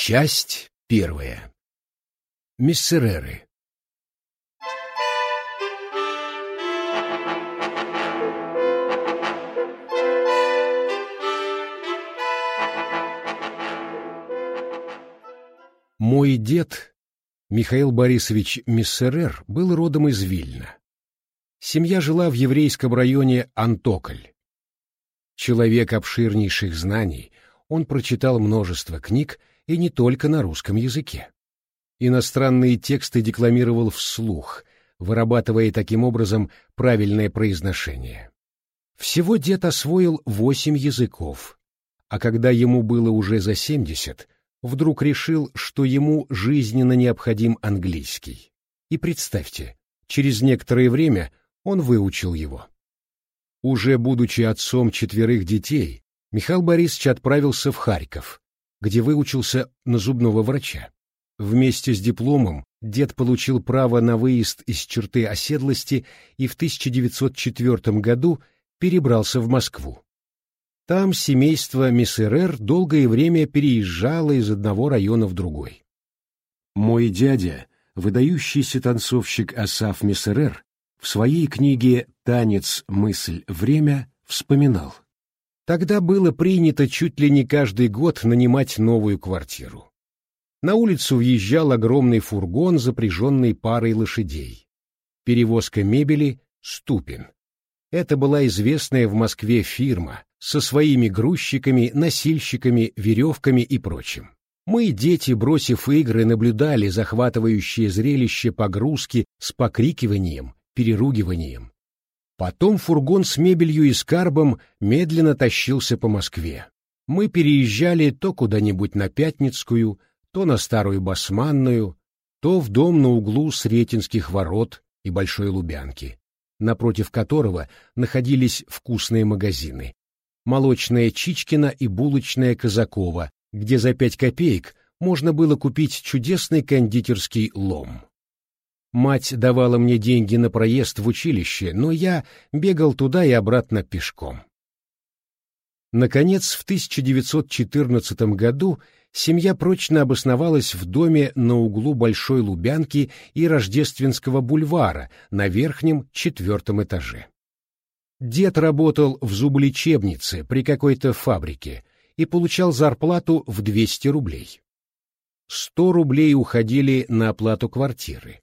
Часть первая. Миссереры. Мой дед, Михаил Борисович Миссерер, был родом из Вильна. Семья жила в еврейском районе Антокль. Человек обширнейших знаний, он прочитал множество книг и не только на русском языке. Иностранные тексты декламировал вслух, вырабатывая таким образом правильное произношение. Всего дед освоил восемь языков, а когда ему было уже за семьдесят, вдруг решил, что ему жизненно необходим английский. И представьте, через некоторое время он выучил его. Уже будучи отцом четверых детей, Михаил Борисович отправился в Харьков, где выучился на зубного врача. Вместе с дипломом дед получил право на выезд из черты оседлости и в 1904 году перебрался в Москву. Там семейство Миссерер долгое время переезжало из одного района в другой. Мой дядя, выдающийся танцовщик Асаф Миссерер, в своей книге «Танец, мысль, время» вспоминал. Тогда было принято чуть ли не каждый год нанимать новую квартиру. На улицу въезжал огромный фургон, запряженный парой лошадей. Перевозка мебели — Ступин. Это была известная в Москве фирма со своими грузчиками, носильщиками, веревками и прочим. Мы, дети, бросив игры, наблюдали захватывающее зрелище погрузки с покрикиванием, переругиванием. Потом фургон с мебелью и скарбом медленно тащился по Москве. Мы переезжали то куда-нибудь на Пятницкую, то на Старую Басманную, то в дом на углу Сретенских ворот и Большой Лубянки, напротив которого находились вкусные магазины. Молочная Чичкина и булочная Казакова, где за пять копеек можно было купить чудесный кондитерский лом. Мать давала мне деньги на проезд в училище, но я бегал туда и обратно пешком. Наконец, в 1914 году семья прочно обосновалась в доме на углу Большой Лубянки и Рождественского бульвара на верхнем четвертом этаже. Дед работал в зублечебнице при какой-то фабрике и получал зарплату в 200 рублей. 100 рублей уходили на оплату квартиры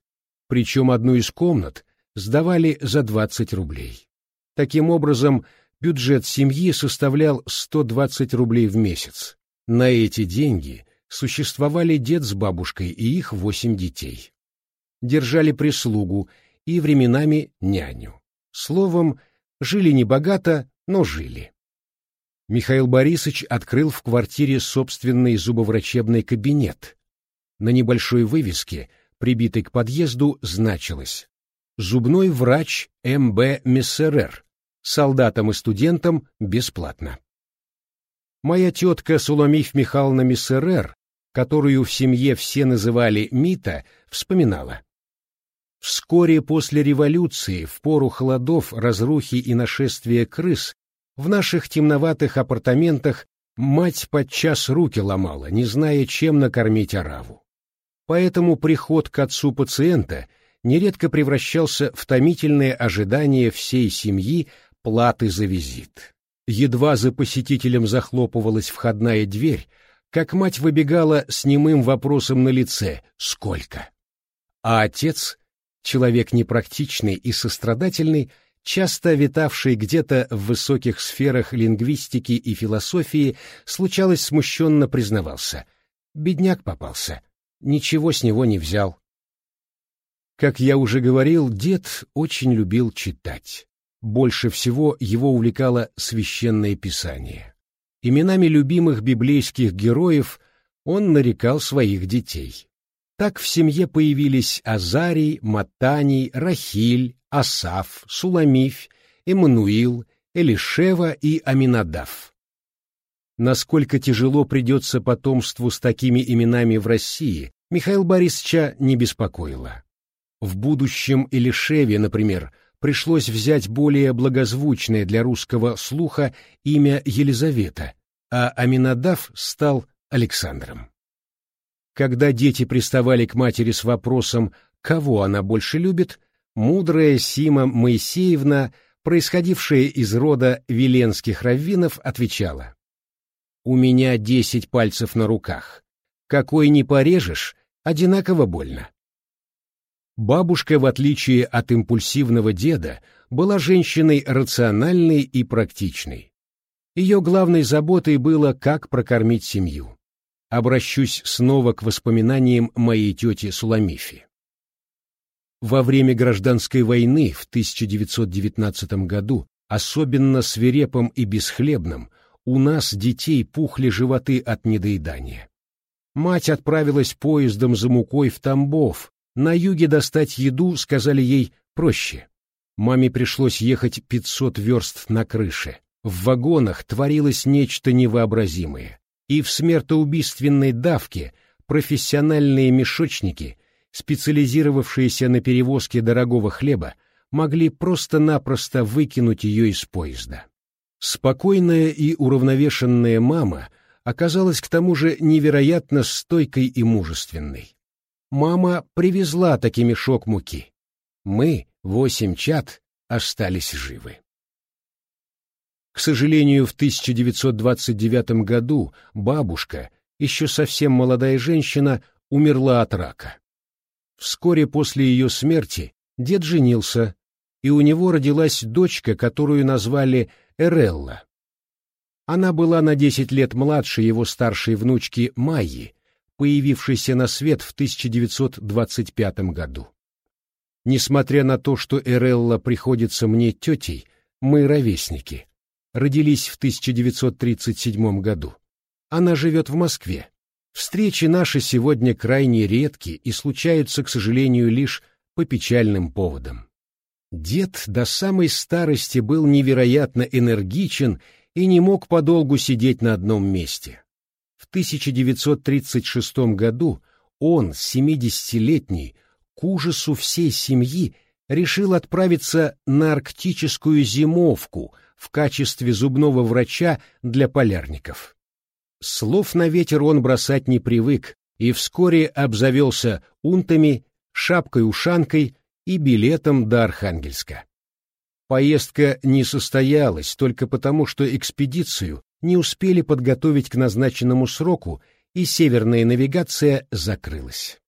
причем одну из комнат сдавали за 20 рублей. Таким образом, бюджет семьи составлял 120 рублей в месяц. На эти деньги существовали дед с бабушкой и их восемь детей. Держали прислугу и временами няню. Словом, жили небогато, но жили. Михаил Борисович открыл в квартире собственный зубоврачебный кабинет. На небольшой вывеске – прибитой к подъезду, значилось «Зубной врач М.Б. Мессерер, солдатам и студентам бесплатно». Моя тетка Суламиф Михайловна Мессерер, которую в семье все называли Мита, вспоминала. Вскоре после революции, в пору холодов, разрухи и нашествия крыс, в наших темноватых апартаментах мать подчас руки ломала, не зная, чем накормить ораву. Поэтому приход к отцу пациента нередко превращался в томительное ожидание всей семьи платы за визит. Едва за посетителем захлопывалась входная дверь, как мать выбегала с немым вопросом на лице «Сколько?». А отец, человек непрактичный и сострадательный, часто витавший где-то в высоких сферах лингвистики и философии, случалось смущенно признавался. Бедняк попался, ничего с него не взял. Как я уже говорил, дед очень любил читать. Больше всего его увлекало священное писание. Именами любимых библейских героев он нарекал своих детей. Так в семье появились Азарий, Матаний, Рахиль, Асаф, Суламифь, Эммануил, Элишева и Аминадав. Насколько тяжело придется потомству с такими именами в России, Михаил Борисовича не беспокоило. В будущем Илишеве, например, пришлось взять более благозвучное для русского слуха имя Елизавета, а Аминадав стал Александром. Когда дети приставали к матери с вопросом, кого она больше любит, мудрая Сима Моисеевна, происходившая из рода веленских раввинов, отвечала. «У меня десять пальцев на руках. Какой не порежешь, одинаково больно». Бабушка, в отличие от импульсивного деда, была женщиной рациональной и практичной. Ее главной заботой было, как прокормить семью. Обращусь снова к воспоминаниям моей тети Суламифи. Во время гражданской войны в 1919 году, особенно свирепым и бесхлебным, у нас детей пухли животы от недоедания. Мать отправилась поездом за мукой в Тамбов. На юге достать еду, сказали ей, проще. Маме пришлось ехать 500 верст на крыше. В вагонах творилось нечто невообразимое. И в смертоубийственной давке профессиональные мешочники, специализировавшиеся на перевозке дорогого хлеба, могли просто-напросто выкинуть ее из поезда. Спокойная и уравновешенная мама оказалась к тому же невероятно стойкой и мужественной. Мама привезла таки мешок муки. Мы, восемь чад, остались живы. К сожалению, в 1929 году бабушка, еще совсем молодая женщина, умерла от рака. Вскоре после ее смерти дед женился, и у него родилась дочка, которую назвали Эрелла. Она была на 10 лет младше его старшей внучки Майи, появившейся на свет в 1925 году. Несмотря на то, что Эрелла приходится мне тетей, мы ровесники родились в 1937 году. Она живет в Москве. Встречи наши сегодня крайне редки и случаются, к сожалению, лишь по печальным поводам. Дед до самой старости был невероятно энергичен и не мог подолгу сидеть на одном месте. В 1936 году он, 70-летний, к ужасу всей семьи, решил отправиться на арктическую зимовку – в качестве зубного врача для полярников. Слов на ветер он бросать не привык и вскоре обзавелся унтами, шапкой-ушанкой и билетом до Архангельска. Поездка не состоялась только потому, что экспедицию не успели подготовить к назначенному сроку, и северная навигация закрылась.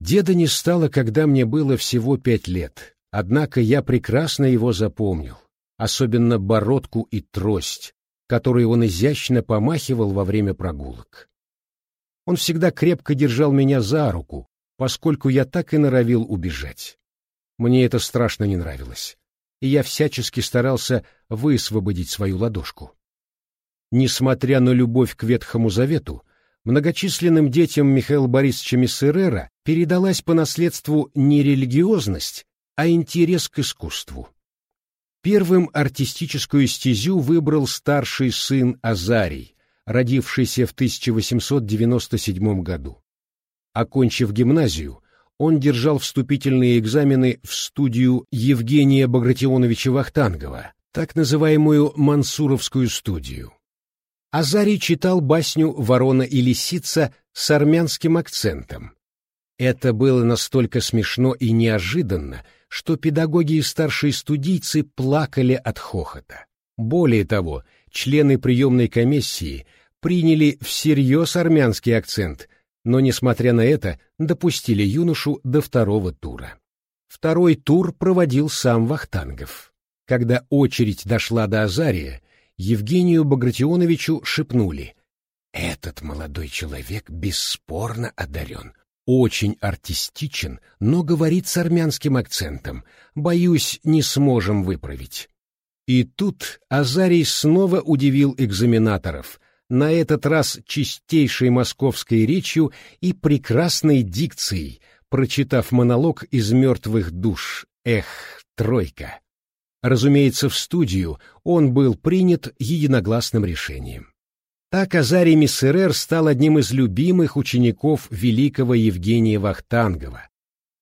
Деда не стало, когда мне было всего пять лет, однако я прекрасно его запомнил особенно бородку и трость, которой он изящно помахивал во время прогулок. Он всегда крепко держал меня за руку, поскольку я так и норовил убежать. Мне это страшно не нравилось, и я всячески старался высвободить свою ладошку. Несмотря на любовь к Ветхому Завету, многочисленным детям Михаила Борисовича Мессерера передалась по наследству не религиозность, а интерес к искусству. Первым артистическую стезю выбрал старший сын Азарий, родившийся в 1897 году. Окончив гимназию, он держал вступительные экзамены в студию Евгения Багратионовича Вахтангова, так называемую Мансуровскую студию. Азарий читал басню «Ворона и лисица» с армянским акцентом. Это было настолько смешно и неожиданно, что педагоги и старшие студийцы плакали от хохота. Более того, члены приемной комиссии приняли всерьез армянский акцент, но, несмотря на это, допустили юношу до второго тура. Второй тур проводил сам Вахтангов. Когда очередь дошла до Азария, Евгению Багратионовичу шепнули «Этот молодой человек бесспорно одарен, очень артистичен, но говорит с армянским акцентом. Боюсь, не сможем выправить. И тут Азарий снова удивил экзаменаторов, на этот раз чистейшей московской речью и прекрасной дикцией, прочитав монолог из «Мертвых душ». Эх, тройка! Разумеется, в студию он был принят единогласным решением. Так Азарий Миссерер стал одним из любимых учеников великого Евгения Вахтангова,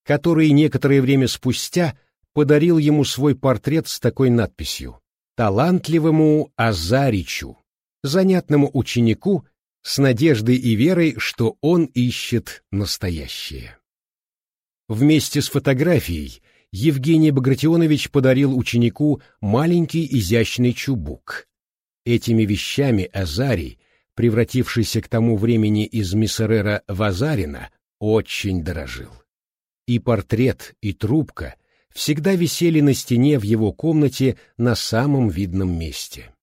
который некоторое время спустя подарил ему свой портрет с такой надписью «Талантливому Азаричу, занятному ученику, с надеждой и верой, что он ищет настоящее. Вместе с фотографией Евгений Багратионович подарил ученику маленький изящный чубук. Этими вещами Азарий, превратившийся к тому времени из Миссерера в Азарина, очень дорожил. И портрет, и трубка всегда висели на стене в его комнате на самом видном месте.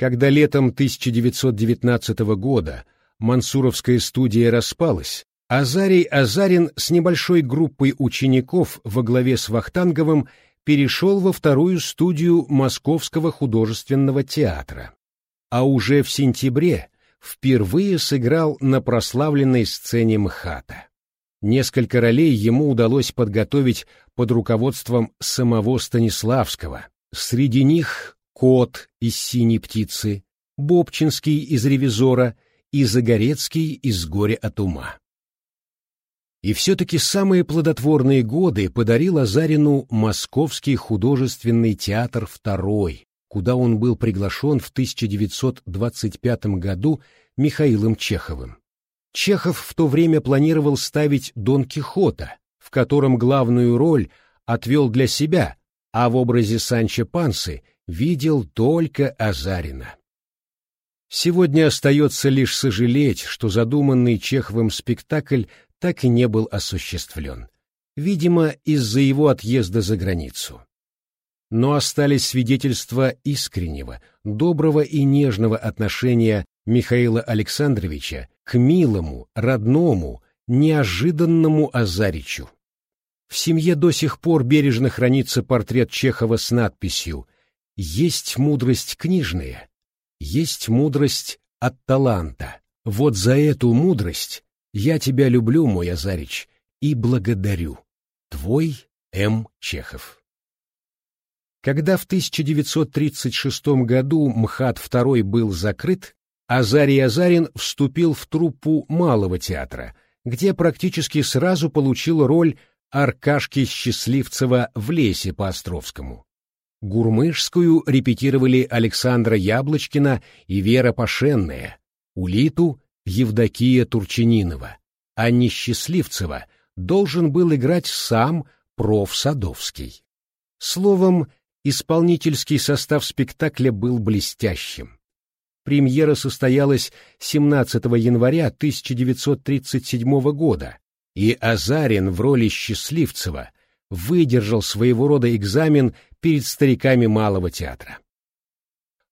Когда летом 1919 года Мансуровская студия распалась, Азарий Азарин с небольшой группой учеников во главе с Вахтанговым перешел во вторую студию Московского художественного театра. А уже в сентябре впервые сыграл на прославленной сцене МХАТа. Несколько ролей ему удалось подготовить под руководством самого Станиславского. Среди них Кот из «Синей птицы», Бобчинский из «Ревизора» и Загорецкий из «Горя от ума». И все-таки самые плодотворные годы подарил Азарину Московский художественный театр II, куда он был приглашен в 1925 году Михаилом Чеховым. Чехов в то время планировал ставить Дон Кихота, в котором главную роль отвел для себя, а в образе Санчо Пансы видел только Азарина. Сегодня остается лишь сожалеть, что задуманный Чеховым спектакль так и не был осуществлен, видимо, из-за его отъезда за границу. Но остались свидетельства искреннего, доброго и нежного отношения Михаила Александровича к милому, родному, неожиданному Азаричу. В семье до сих пор бережно хранится портрет Чехова с надписью «Есть мудрость книжная, есть мудрость от таланта. Вот за эту мудрость я тебя люблю, мой Азарич, и благодарю. Твой М. Чехов. Когда в 1936 году МХАТ II был закрыт, Азарий Азарин вступил в труппу Малого театра, где практически сразу получил роль Аркашки Счастливцева в «Лесе» по Островскому. Гурмышскую репетировали Александра Яблочкина и Вера Пашенная, Улиту Евдокия Турчининова, а Несчастливцева должен был играть сам проф. Садовский. Словом, исполнительский состав спектакля был блестящим. Премьера состоялась 17 января 1937 года, и Азарин в роли Счастливцева выдержал своего рода экзамен перед стариками Малого театра.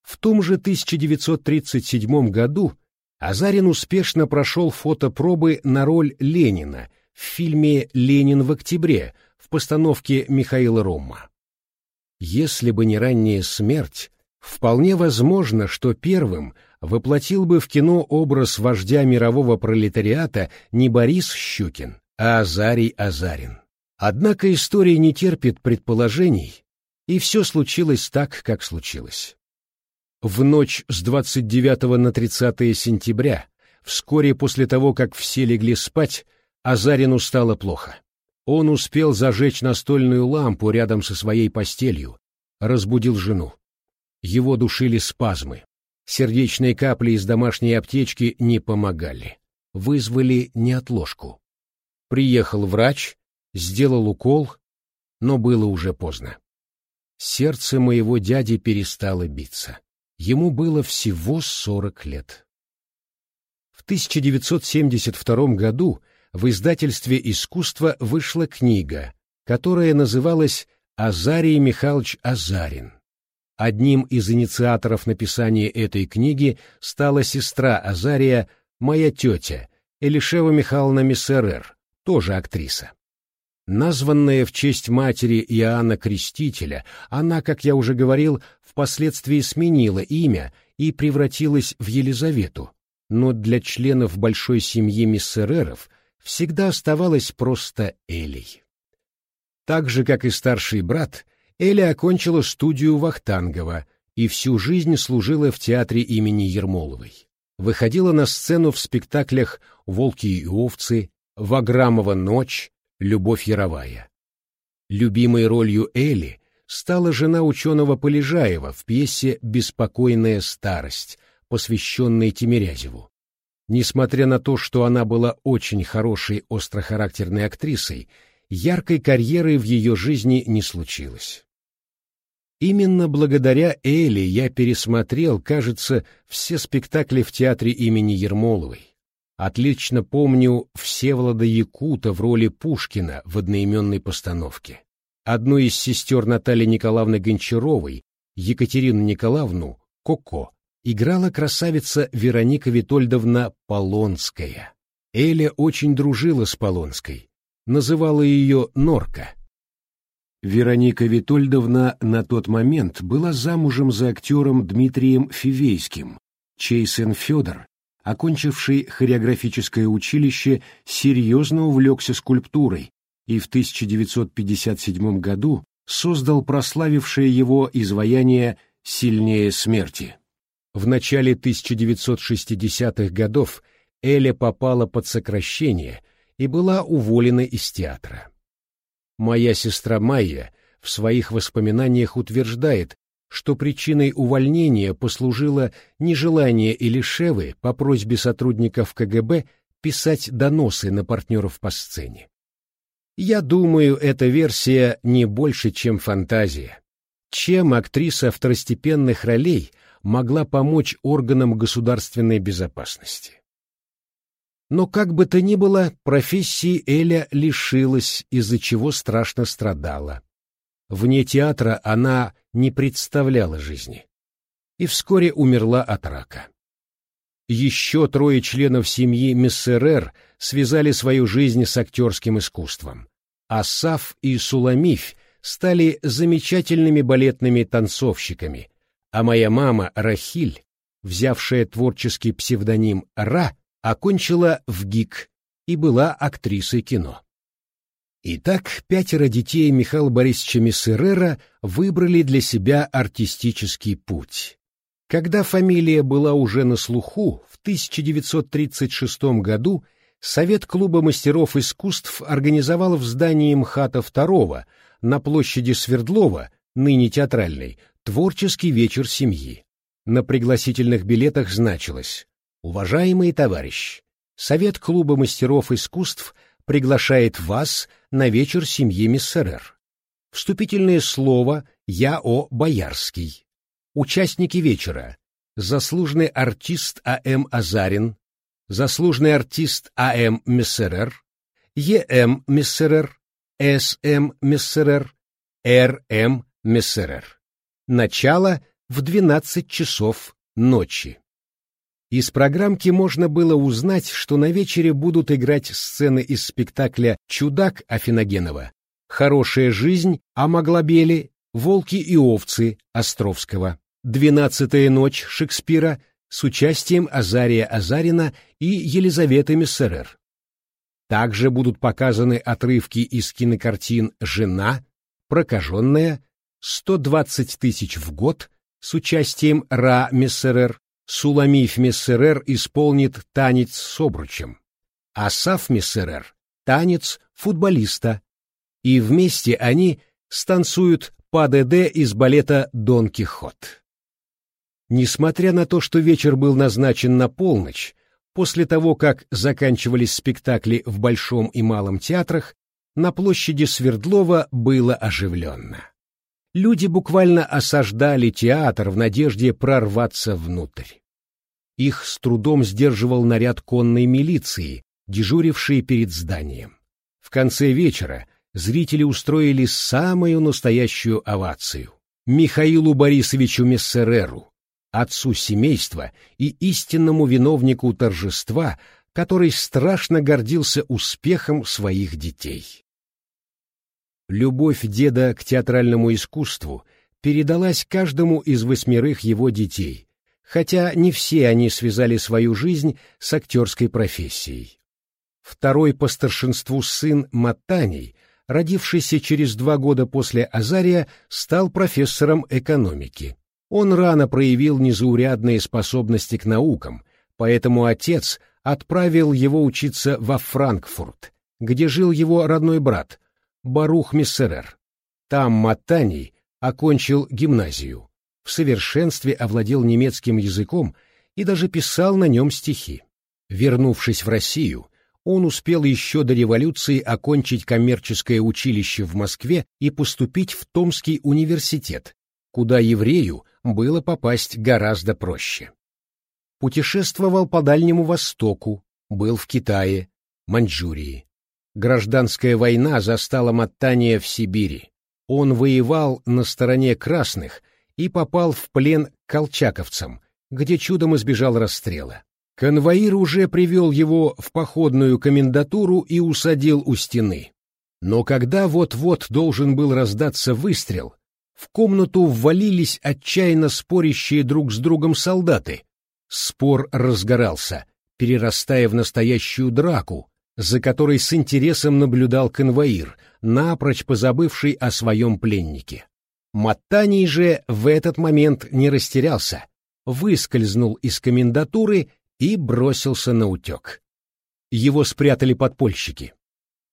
В том же 1937 году Азарин успешно прошел фотопробы на роль Ленина в фильме «Ленин в октябре» в постановке Михаила Ромма. Если бы не ранняя смерть, вполне возможно, что первым воплотил бы в кино образ вождя мирового пролетариата не Борис Щукин, а Азарий Азарин. Однако история не терпит предположений, и все случилось так, как случилось. В ночь с 29 на 30 сентября, вскоре после того, как все легли спать, Азарину стало плохо. Он успел зажечь настольную лампу рядом со своей постелью, разбудил жену. Его душили спазмы. Сердечные капли из домашней аптечки не помогали. Вызвали неотложку. Приехал врач, сделал укол, но было уже поздно. Сердце моего дяди перестало биться. Ему было всего 40 лет. В 1972 году в издательстве «Искусство» вышла книга, которая называлась «Азарий Михайлович Азарин». Одним из инициаторов написания этой книги стала сестра Азария, моя тетя, Элишева Михайловна Миссерер, тоже актриса. Названная в честь матери Иоанна Крестителя, она, как я уже говорил, впоследствии сменила имя и превратилась в Елизавету, но для членов большой семьи миссереров всегда оставалась просто Элей. Так же, как и старший брат, Эля окончила студию Вахтангова и всю жизнь служила в театре имени Ермоловой. Выходила на сцену в спектаклях «Волки и овцы», «Ваграмова ночь», Любовь Яровая. Любимой ролью Эли стала жена ученого Полежаева в пьесе «Беспокойная старость» посвященной Тимирязеву. Несмотря на то, что она была очень хорошей острохарактерной актрисой, яркой карьеры в ее жизни не случилось. Именно благодаря Эле я пересмотрел, кажется, все спектакли в театре имени Ермоловой. Отлично помню Всеволода Якута в роли Пушкина в одноименной постановке. Одну из сестер Натальи Николаевны Гончаровой, Екатерину Николаевну, Коко, играла красавица Вероника Витольдовна Полонская. Эля очень дружила с Полонской, называла ее Норка. Вероника Витольдовна на тот момент была замужем за актером Дмитрием Фивейским, чей сын Федор, окончивший хореографическое училище, серьезно увлекся скульптурой и в 1957 году создал прославившее его изваяние «Сильнее смерти». В начале 1960-х годов Эля попала под сокращение и была уволена из театра. Моя сестра Майя в своих воспоминаниях утверждает, что причиной увольнения послужило нежелание Илишевы по просьбе сотрудников КГБ писать доносы на партнеров по сцене. Я думаю, эта версия не больше, чем фантазия. Чем актриса второстепенных ролей могла помочь органам государственной безопасности? Но как бы то ни было, профессии Эля лишилась, из-за чего страшно страдала. Вне театра она не представляла жизни. И вскоре умерла от рака. Еще трое членов семьи Мессерер связали свою жизнь с актерским искусством. Асаф и Суламиф стали замечательными балетными танцовщиками, а моя мама Рахиль, взявшая творческий псевдоним Ра, окончила в ГИК и была актрисой кино. Итак, пятеро детей Михаила Борисовича Мессерера выбрали для себя артистический путь. Когда фамилия была уже на слуху, в 1936 году Совет клуба мастеров искусств организовал в здании МХАТа II на площади Свердлова, ныне театральной, творческий вечер семьи. На пригласительных билетах значилось Уважаемый товарищ, Совет клуба мастеров искусств приглашает вас на вечер семьи Миссерер. Вступительное слово «Я О. Боярский». Участники вечера. Заслуженный артист А.М. Азарин, заслуженный артист А.М. Мессерер, Е.М. Мессерер, С.М. Мессерер, Р.М. Мессерер. Начало в 12 часов ночи. Из программки можно было узнать, что на вечере будут играть сцены из спектакля «Чудак» Афиногенова, «Хорошая жизнь» Амаглобели, «Волки и овцы» Островского, «Двенадцатая ночь» Шекспира с участием Азария Азарина и Елизаветы Мессерер. Также будут показаны отрывки из кинокартин «Жена», «Прокаженная», «120 тысяч в год» с участием Ра Мессерер, Суламиф Мессерер исполнит танец с обручем, а Саф Мессерер — танец футболиста, и вместе они станцуют ПДД из балета «Дон Кихот». Несмотря на то, что вечер был назначен на полночь, после того, как заканчивались спектакли в Большом и Малом театрах, на площади Свердлова было оживленно. Люди буквально осаждали театр в надежде прорваться внутрь. Их с трудом сдерживал наряд конной милиции, дежуривший перед зданием. В конце вечера зрители устроили самую настоящую овацию. Михаилу Борисовичу Мессереру, отцу семейства и истинному виновнику торжества, который страшно гордился успехом своих детей. Любовь деда к театральному искусству передалась каждому из восьмерых его детей, хотя не все они связали свою жизнь с актерской профессией. Второй по старшинству сын Матаний, родившийся через два года после Азария, стал профессором экономики. Он рано проявил незаурядные способности к наукам, поэтому отец отправил его учиться во Франкфурт, где жил его родной брат, Барух Миссерер. Там Матаний окончил гимназию в совершенстве овладел немецким языком и даже писал на нем стихи. Вернувшись в Россию, он успел еще до революции окончить коммерческое училище в Москве и поступить в Томский университет, куда еврею было попасть гораздо проще. Путешествовал по Дальнему Востоку, был в Китае, Маньчжурии. Гражданская война застала Маттания в Сибири. Он воевал на стороне красных и попал в плен к колчаковцам, где чудом избежал расстрела. Конвоир уже привел его в походную комендатуру и усадил у стены. Но когда вот-вот должен был раздаться выстрел, в комнату ввалились отчаянно спорящие друг с другом солдаты. Спор разгорался, перерастая в настоящую драку, за которой с интересом наблюдал конвоир, напрочь позабывший о своем пленнике. Маттаний же в этот момент не растерялся, выскользнул из комендатуры и бросился на утек. Его спрятали подпольщики.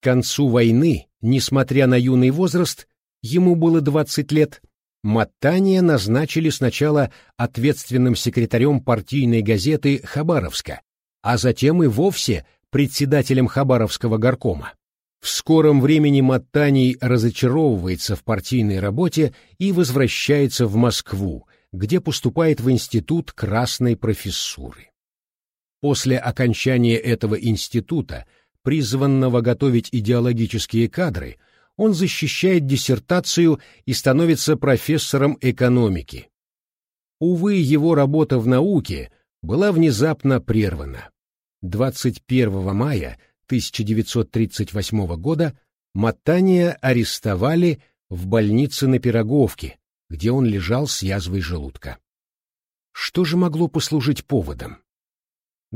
К концу войны, несмотря на юный возраст, ему было 20 лет, Маттания назначили сначала ответственным секретарем партийной газеты «Хабаровска», а затем и вовсе председателем Хабаровского горкома. В скором времени Маттаний разочаровывается в партийной работе и возвращается в Москву, где поступает в Институт Красной профессуры. После окончания этого института, призванного готовить идеологические кадры, он защищает диссертацию и становится профессором экономики. Увы, его работа в науке была внезапно прервана. 21 мая 1938 года Матания арестовали в больнице на Пироговке, где он лежал с язвой желудка. Что же могло послужить поводом?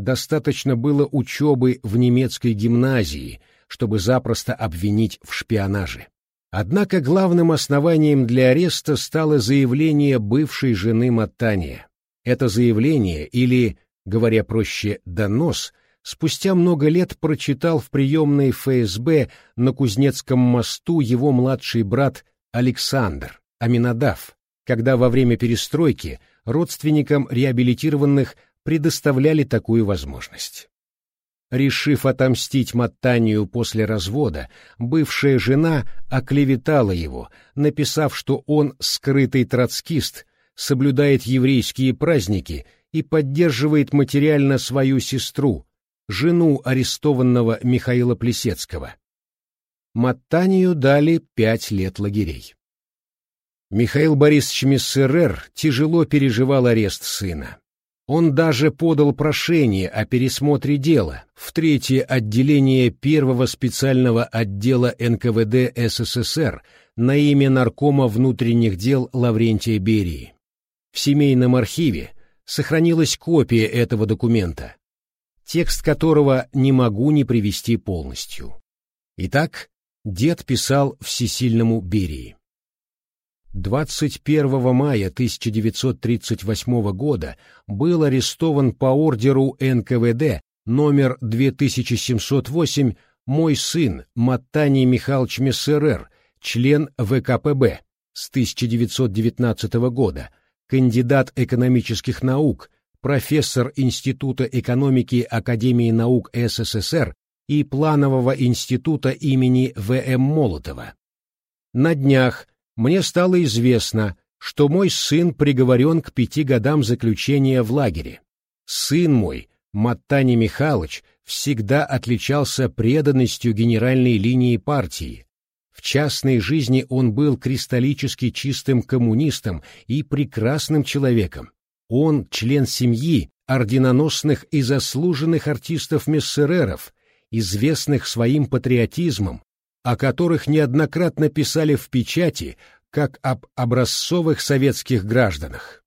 достаточно было учебы в немецкой гимназии, чтобы запросто обвинить в шпионаже. Однако главным основанием для ареста стало заявление бывшей жены Матания. Это заявление, или, говоря проще, донос, спустя много лет прочитал в приемной ФСБ на Кузнецком мосту его младший брат Александр Аминадав, когда во время перестройки родственникам реабилитированных предоставляли такую возможность. Решив отомстить Маттанию после развода, бывшая жена оклеветала его, написав, что он скрытый троцкист, соблюдает еврейские праздники и поддерживает материально свою сестру, жену арестованного Михаила Плесецкого. Маттанию дали пять лет лагерей. Михаил Борисович Мессерер тяжело переживал арест сына. Он даже подал прошение о пересмотре дела в третье отделение первого специального отдела НКВД СССР на имя наркома внутренних дел Лаврентия Берии. В семейном архиве сохранилась копия этого документа, текст которого не могу не привести полностью. Итак, дед писал всесильному Берии. 21 мая 1938 года был арестован по ордеру НКВД номер 2708 мой сын Маттаний Михайлович Мессерер, член ВКПБ с 1919 года, кандидат экономических наук, профессор Института экономики Академии наук СССР и Планового института имени В.М. Молотова. На днях мне стало известно, что мой сын приговорен к пяти годам заключения в лагере. Сын мой, Маттани Михайлович, всегда отличался преданностью генеральной линии партии. В частной жизни он был кристаллически чистым коммунистом и прекрасным человеком. Он член семьи орденоносных и заслуженных артистов-мессереров, известных своим патриотизмом, о которых неоднократно писали в печати, как об образцовых советских гражданах.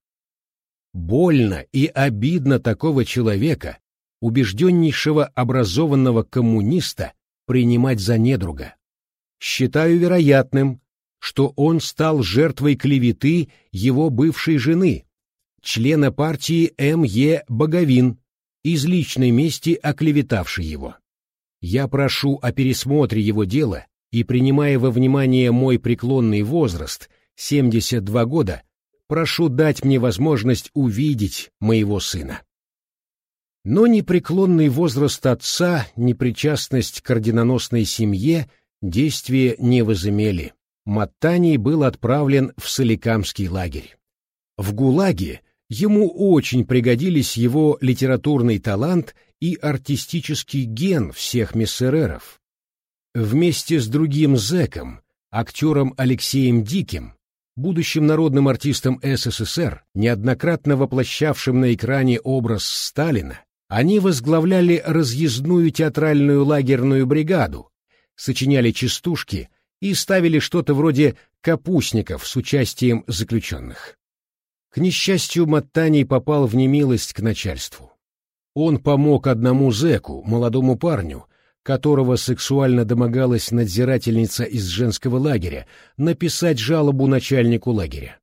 Больно и обидно такого человека, убежденнейшего образованного коммуниста, принимать за недруга. Считаю вероятным, что он стал жертвой клеветы его бывшей жены, члена партии М.Е. Боговин, из личной мести оклеветавшей его. Я прошу о пересмотре его дела и, принимая во внимание мой преклонный возраст, 72 года, прошу дать мне возможность увидеть моего сына. Но непреклонный возраст отца, непричастность к орденоносной семье действия не возымели. Маттаний был отправлен в Соликамский лагерь. В ГУЛАГе ему очень пригодились его литературный талант и артистический ген всех миссереров. Вместе с другим зэком, актером Алексеем Диким, будущим народным артистом СССР, неоднократно воплощавшим на экране образ Сталина, они возглавляли разъездную театральную лагерную бригаду, сочиняли частушки и ставили что-то вроде капустников с участием заключенных. К несчастью, Маттаний попал в немилость к начальству. Он помог одному зэку, молодому парню, которого сексуально домогалась надзирательница из женского лагеря, написать жалобу начальнику лагеря.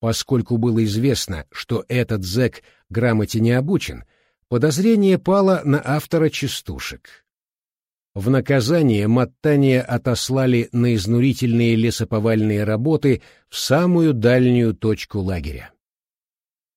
Поскольку было известно, что этот зэк грамоте не обучен, подозрение пало на автора частушек. В наказание Маттания отослали на изнурительные лесоповальные работы в самую дальнюю точку лагеря.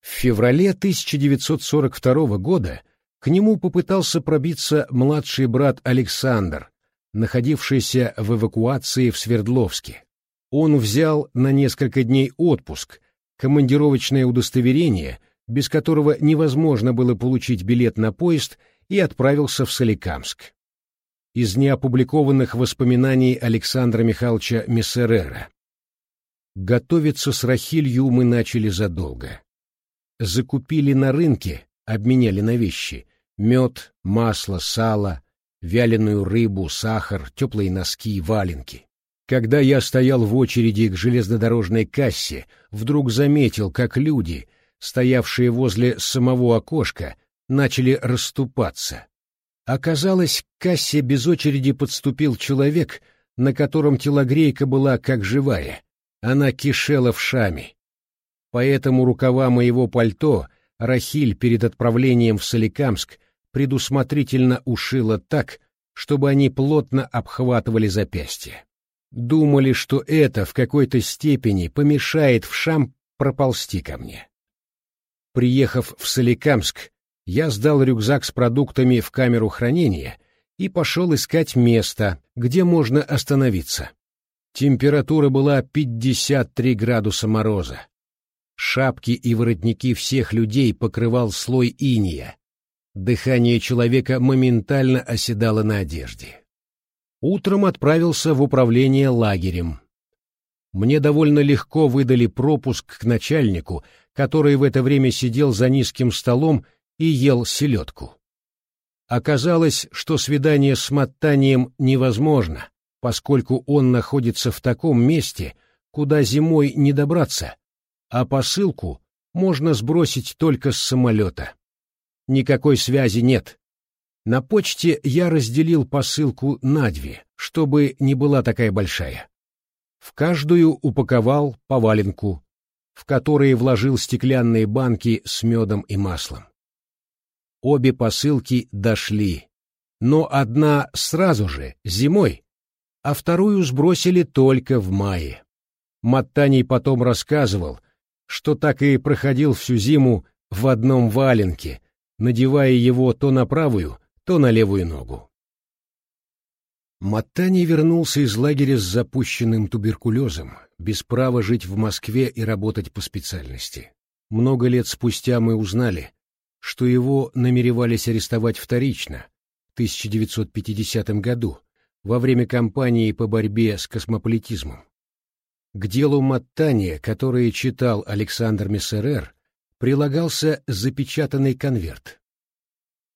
В феврале 1942 года к нему попытался пробиться младший брат Александр, находившийся в эвакуации в Свердловске. Он взял на несколько дней отпуск, командировочное удостоверение, без которого невозможно было получить билет на поезд, и отправился в Соликамск. Из неопубликованных воспоминаний Александра Михайловича Мессерера. Готовиться с Рахилью мы начали задолго. Закупили на рынке, обменяли на вещи, Мед, масло, сало, вяленую рыбу, сахар, теплые носки, валенки. Когда я стоял в очереди к железнодорожной кассе, вдруг заметил, как люди, стоявшие возле самого окошка, начали расступаться. Оказалось, к кассе без очереди подступил человек, на котором телогрейка была как живая. Она кишела в шаме. Поэтому рукава моего пальто Рахиль перед отправлением в Соликамск предусмотрительно ушила так, чтобы они плотно обхватывали запястье. Думали, что это в какой-то степени помешает в шам проползти ко мне. Приехав в Соликамск, я сдал рюкзак с продуктами в камеру хранения и пошел искать место, где можно остановиться. Температура была 53 градуса мороза. Шапки и воротники всех людей покрывал слой иния, Дыхание человека моментально оседало на одежде. Утром отправился в управление лагерем. Мне довольно легко выдали пропуск к начальнику, который в это время сидел за низким столом и ел селедку. Оказалось, что свидание с Маттанием невозможно, поскольку он находится в таком месте, куда зимой не добраться, а посылку можно сбросить только с самолета никакой связи нет. На почте я разделил посылку на две, чтобы не была такая большая. В каждую упаковал по валенку, в которые вложил стеклянные банки с медом и маслом. Обе посылки дошли, но одна сразу же, зимой, а вторую сбросили только в мае. Маттаний потом рассказывал, что так и проходил всю зиму в одном валенке, надевая его то на правую, то на левую ногу. Маттани вернулся из лагеря с запущенным туберкулезом, без права жить в Москве и работать по специальности. Много лет спустя мы узнали, что его намеревались арестовать вторично, в 1950 году, во время кампании по борьбе с космополитизмом. К делу Маттания, которое читал Александр Мессерер, прилагался запечатанный конверт.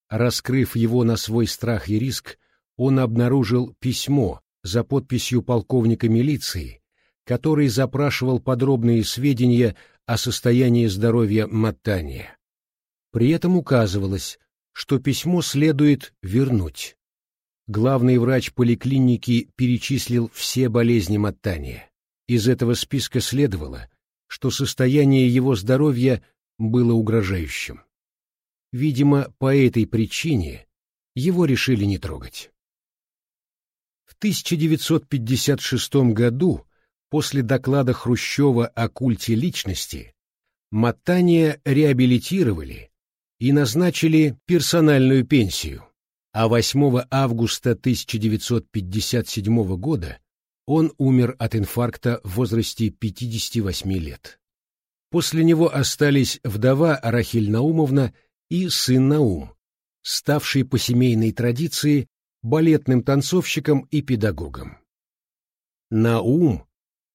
Раскрыв его на свой страх и риск, он обнаружил письмо за подписью полковника милиции, который запрашивал подробные сведения о состоянии здоровья Маттания. При этом указывалось, что письмо следует вернуть. Главный врач поликлиники перечислил все болезни Маттания. Из этого списка следовало, что состояние его здоровья было угрожающим. Видимо, по этой причине его решили не трогать. В 1956 году, после доклада Хрущева о культе личности, Матания реабилитировали и назначили персональную пенсию, а 8 августа 1957 года он умер от инфаркта в возрасте 58 лет. После него остались вдова Рахиль Наумовна и сын Наум, ставший по семейной традиции балетным танцовщиком и педагогом. Наум,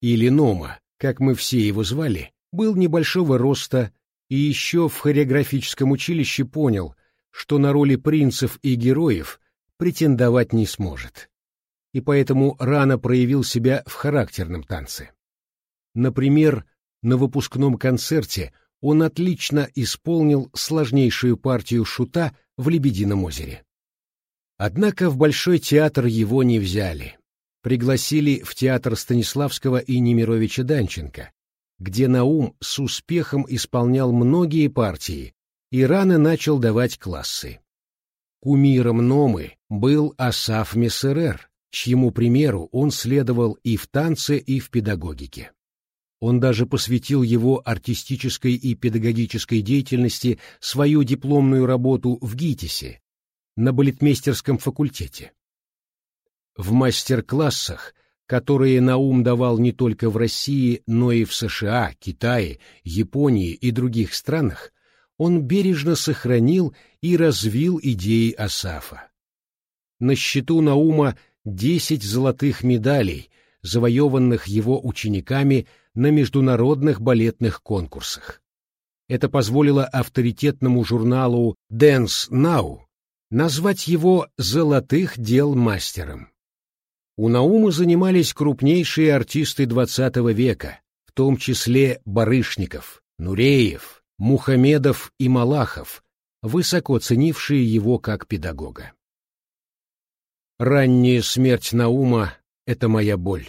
или Нома, как мы все его звали, был небольшого роста и еще в хореографическом училище понял, что на роли принцев и героев претендовать не сможет. И поэтому рано проявил себя в характерном танце. Например, на выпускном концерте он отлично исполнил сложнейшую партию шута в «Лебедином озере». Однако в Большой театр его не взяли. Пригласили в театр Станиславского и Немировича Данченко, где Наум с успехом исполнял многие партии и рано начал давать классы. Кумиром Номы был Асаф Мессерер, чьему примеру он следовал и в танце, и в педагогике. Он даже посвятил его артистической и педагогической деятельности свою дипломную работу в ГИТИСе, на балетмейстерском факультете. В мастер-классах, которые Наум давал не только в России, но и в США, Китае, Японии и других странах, он бережно сохранил и развил идеи Асафа. На счету Наума десять золотых медалей, завоеванных его учениками на международных балетных конкурсах. Это позволило авторитетному журналу Dance Now назвать его «золотых дел мастером». У Наума занимались крупнейшие артисты XX века, в том числе Барышников, Нуреев, Мухамедов и Малахов, высоко ценившие его как педагога. Ранняя смерть Наума — это моя боль.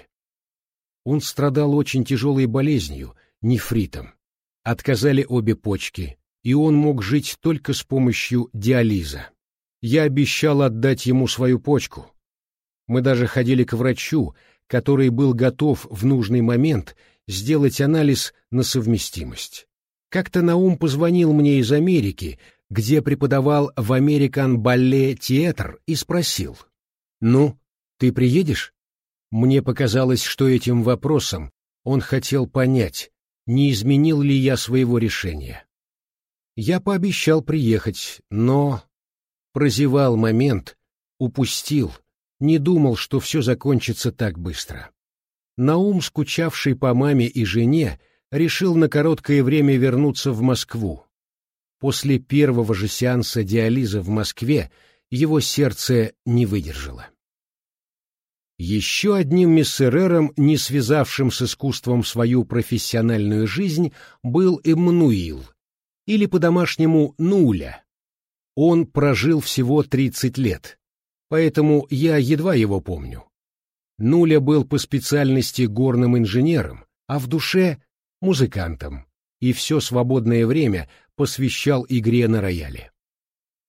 Он страдал очень тяжелой болезнью, нефритом. Отказали обе почки, и он мог жить только с помощью диализа. Я обещал отдать ему свою почку. Мы даже ходили к врачу, который был готов в нужный момент сделать анализ на совместимость. Как-то Наум позвонил мне из Америки, где преподавал в American Ballet Theatre, и спросил, «Ну, ты приедешь?» Мне показалось, что этим вопросом он хотел понять, не изменил ли я своего решения. Я пообещал приехать, но прозевал момент, упустил, не думал, что все закончится так быстро. Наум, скучавший по маме и жене, решил на короткое время вернуться в Москву. После первого же сеанса диализа в Москве его сердце не выдержало. Еще одним миссерером, не связавшим с искусством свою профессиональную жизнь, был Эммануил, или по-домашнему Нуля, он прожил всего 30 лет, поэтому я едва его помню. Нуля был по специальности горным инженером, а в душе — музыкантом, и все свободное время посвящал игре на рояле.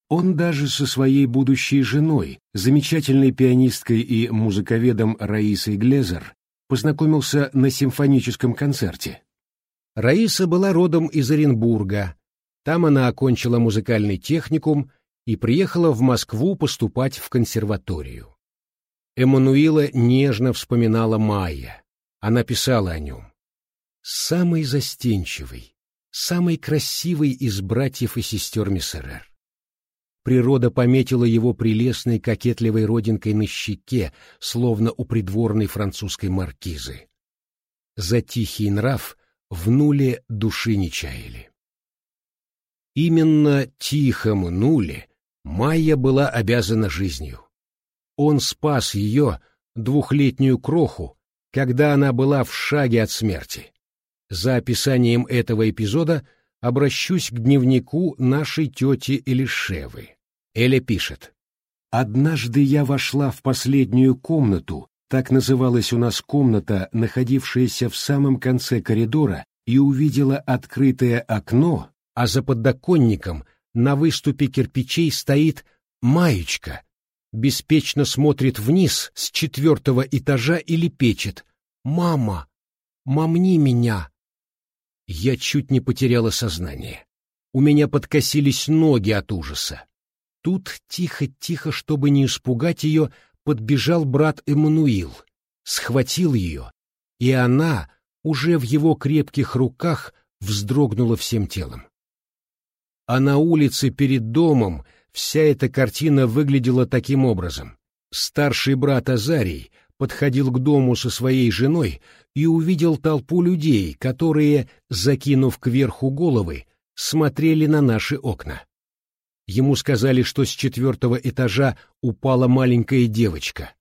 Он даже со своей будущей женой, замечательной пианисткой и музыковедом Раисой Глезер, познакомился на симфоническом концерте. Раиса была родом из Оренбурга, там она окончила музыкальный техникум и приехала в Москву поступать в консерваторию. Эммануила нежно вспоминала Майя. Она писала о нем. «Самый застенчивый, самый красивый из братьев и сестер Миссерер. Природа пометила его прелестной кокетливой родинкой на щеке, словно у придворной французской маркизы. За тихий нрав в нуле души не чаяли. Именно тихому Нуле Майя была обязана жизнью. Он спас ее, двухлетнюю кроху, когда она была в шаге от смерти. За описанием этого эпизода обращусь к дневнику нашей тети Элишевы. Эля пишет. «Однажды я вошла в последнюю комнату, так называлась у нас комната, находившаяся в самом конце коридора, и увидела открытое окно, а за подоконником на выступе кирпичей стоит маечка, беспечно смотрит вниз с четвертого этажа и лепечет «Мама, мамни меня!» Я чуть не потеряла сознание. У меня подкосились ноги от ужаса. Тут тихо-тихо, чтобы не испугать ее, подбежал брат Эммануил, схватил ее, и она, уже в его крепких руках, вздрогнула всем телом. А на улице перед домом вся эта картина выглядела таким образом. Старший брат Азарий подходил к дому со своей женой и увидел толпу людей, которые, закинув кверху головы, смотрели на наши окна. Ему сказали, что с четвертого этажа упала маленькая девочка.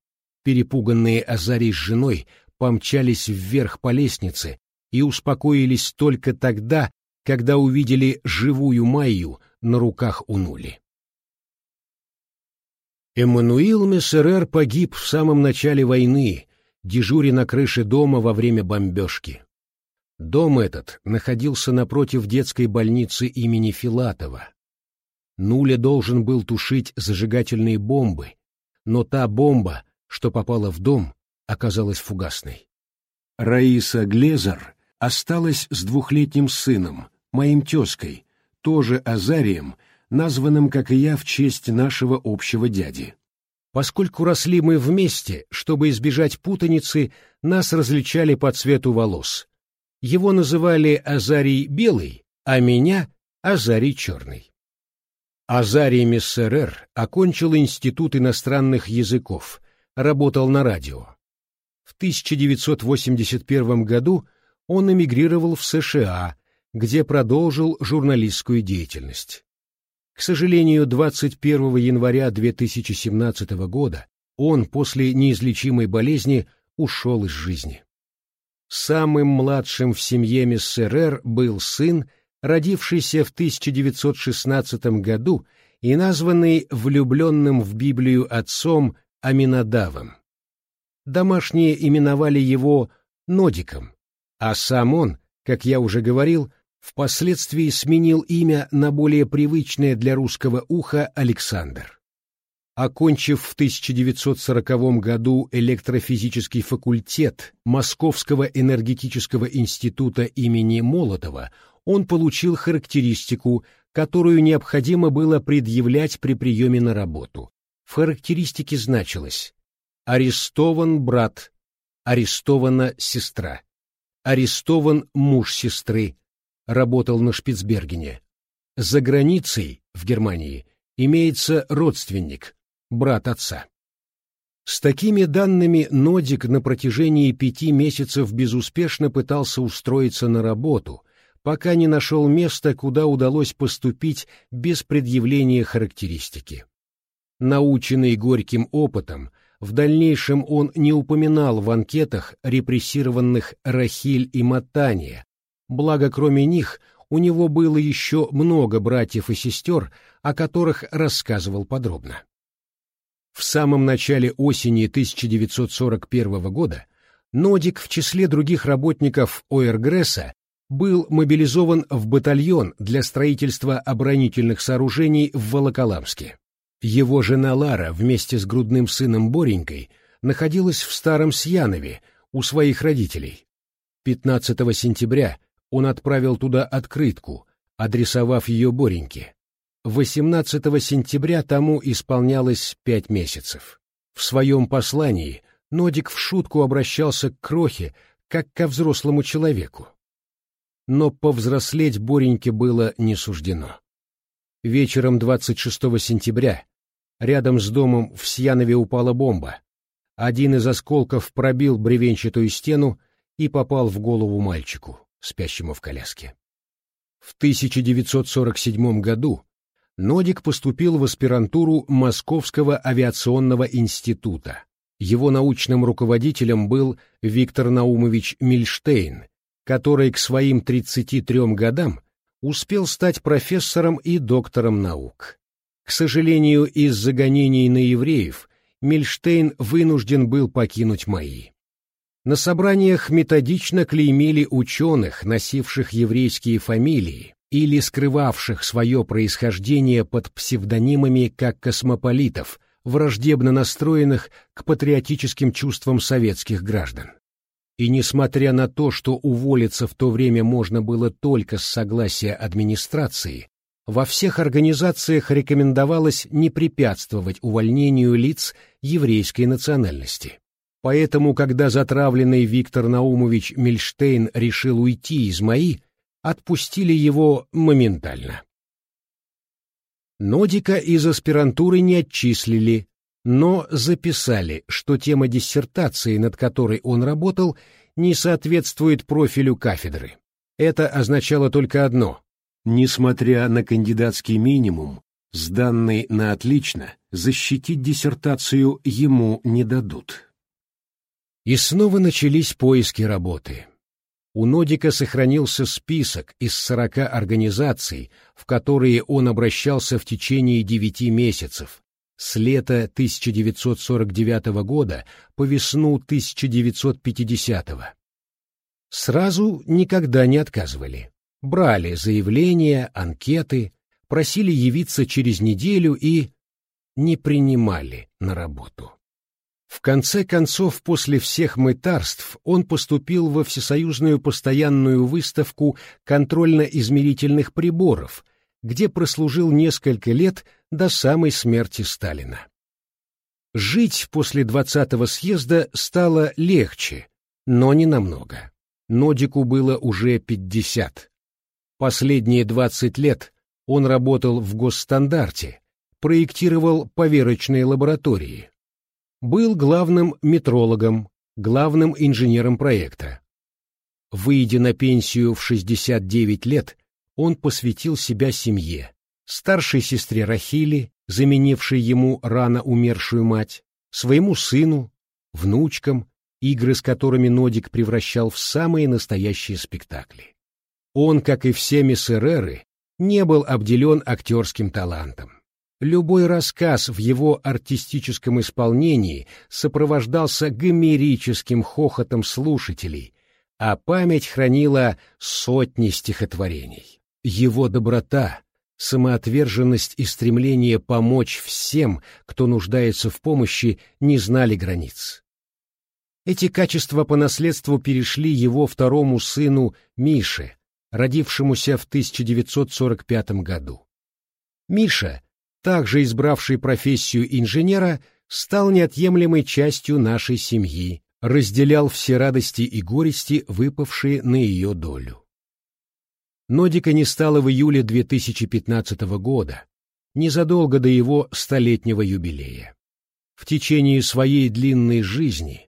Перепуганные Азарий с женой помчались вверх по лестнице и успокоились только тогда, когда увидели живую Майю на руках у Нули. Эммануил Мессерер погиб в самом начале войны, дежуря на крыше дома во время бомбежки. Дом этот находился напротив детской больницы имени Филатова. Нуля должен был тушить зажигательные бомбы, но та бомба, что попала в дом, оказалась фугасной. Раиса Глезар осталась с двухлетним сыном, моим тезкой, тоже Азарием, названным, как и я, в честь нашего общего дяди. Поскольку росли мы вместе, чтобы избежать путаницы, нас различали по цвету волос. Его называли Азарий Белый, а меня — Азарий Черный. Азарий Мессерер окончил Институт иностранных языков, работал на радио. В 1981 году он эмигрировал в США, где продолжил журналистскую деятельность. К сожалению, 21 января 2017 года он после неизлечимой болезни ушел из жизни. Самым младшим в семье Мессерер был сын, родившийся в 1916 году и названный влюбленным в Библию отцом Аминадавом. Домашние именовали его Нодиком, а сам он, как я уже говорил, впоследствии сменил имя на более привычное для русского уха Александр. Окончив в 1940 году электрофизический факультет Московского энергетического института имени Молотова, он получил характеристику, которую необходимо было предъявлять при приеме на работу. В характеристике значилось «арестован брат», «арестована сестра», «арестован муж сестры», работал на Шпицбергене. За границей, в Германии, имеется родственник, брат отца. С такими данными Нодик на протяжении пяти месяцев безуспешно пытался устроиться на работу, пока не нашел места, куда удалось поступить без предъявления характеристики. Наученный горьким опытом, в дальнейшем он не упоминал в анкетах репрессированных Рахиль и Матания, благо кроме них у него было еще много братьев и сестер, о которых рассказывал подробно. В самом начале осени 1941 года Нодик в числе других работников ОРГРЭСа был мобилизован в батальон для строительства оборонительных сооружений в Волоколамске. Его жена Лара вместе с грудным сыном Боренькой находилась в Старом Сьянове у своих родителей. 15 сентября он отправил туда открытку, адресовав ее Бореньке. 18 сентября тому исполнялось пять месяцев. В своем послании Нодик в шутку обращался к Крохе, как ко взрослому человеку. Но повзрослеть Бореньке было не суждено. Вечером 26 сентября рядом с домом в Сьянове упала бомба. Один из осколков пробил бревенчатую стену и попал в голову мальчику спящему в коляске. В 1947 году Нодик поступил в аспирантуру Московского авиационного института. Его научным руководителем был Виктор Наумович Мильштейн, который к своим 33 годам успел стать профессором и доктором наук. К сожалению, из-за гонений на евреев Мильштейн вынужден был покинуть МАИ. На собраниях методично клеймили ученых, носивших еврейские фамилии или скрывавших свое происхождение под псевдонимами как космополитов, враждебно настроенных к патриотическим чувствам советских граждан. И несмотря на то, что уволиться в то время можно было только с согласия администрации, во всех организациях рекомендовалось не препятствовать увольнению лиц еврейской национальности. Поэтому, когда затравленный Виктор Наумович Мильштейн решил уйти из МАИ, отпустили его моментально. Нодика из аспирантуры не отчислили, но записали, что тема диссертации, над которой он работал, не соответствует профилю кафедры. Это означало только одно. Несмотря на кандидатский минимум, сданный на отлично, защитить диссертацию ему не дадут. И снова начались поиски работы. У Нодика сохранился список из 40 организаций, в которые он обращался в течение девяти месяцев, с лета 1949 года по весну 1950 -го. Сразу никогда не отказывали. Брали заявления, анкеты, просили явиться через неделю и не принимали на работу. В конце концов, после всех мытарств, он поступил во Всесоюзную постоянную выставку контрольно-измерительных приборов, где прослужил несколько лет до самой смерти Сталина. Жить после 20-го съезда стало легче, но не намного. Нодику было уже 50. Последние 20 лет он работал в госстандарте, проектировал поверочные лаборатории, был главным метрологом, главным инженером проекта. Выйдя на пенсию в 69 лет, он посвятил себя семье, старшей сестре Рахили, заменившей ему рано умершую мать, своему сыну, внучкам, игры с которыми Нодик превращал в самые настоящие спектакли. Он, как и все миссереры, не был обделен актерским талантом. Любой рассказ в его артистическом исполнении сопровождался гомерическим хохотом слушателей, а память хранила сотни стихотворений. Его доброта, самоотверженность и стремление помочь всем, кто нуждается в помощи, не знали границ. Эти качества по наследству перешли его второму сыну Мише, родившемуся в 1945 году. Миша также избравший профессию инженера, стал неотъемлемой частью нашей семьи, разделял все радости и горести, выпавшие на ее долю. Нодика не стало в июле 2015 года, незадолго до его столетнего юбилея. В течение своей длинной жизни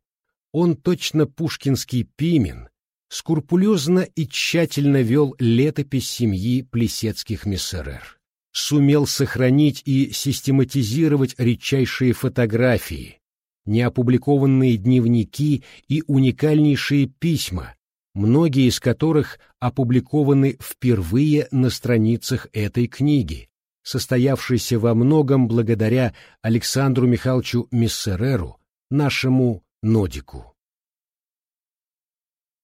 он точно пушкинский Пимен скрупулезно и тщательно вел летопись семьи Плесецких Мессерер сумел сохранить и систематизировать редчайшие фотографии, неопубликованные дневники и уникальнейшие письма, многие из которых опубликованы впервые на страницах этой книги, состоявшейся во многом благодаря Александру Михайловичу Мессереру, нашему Нодику.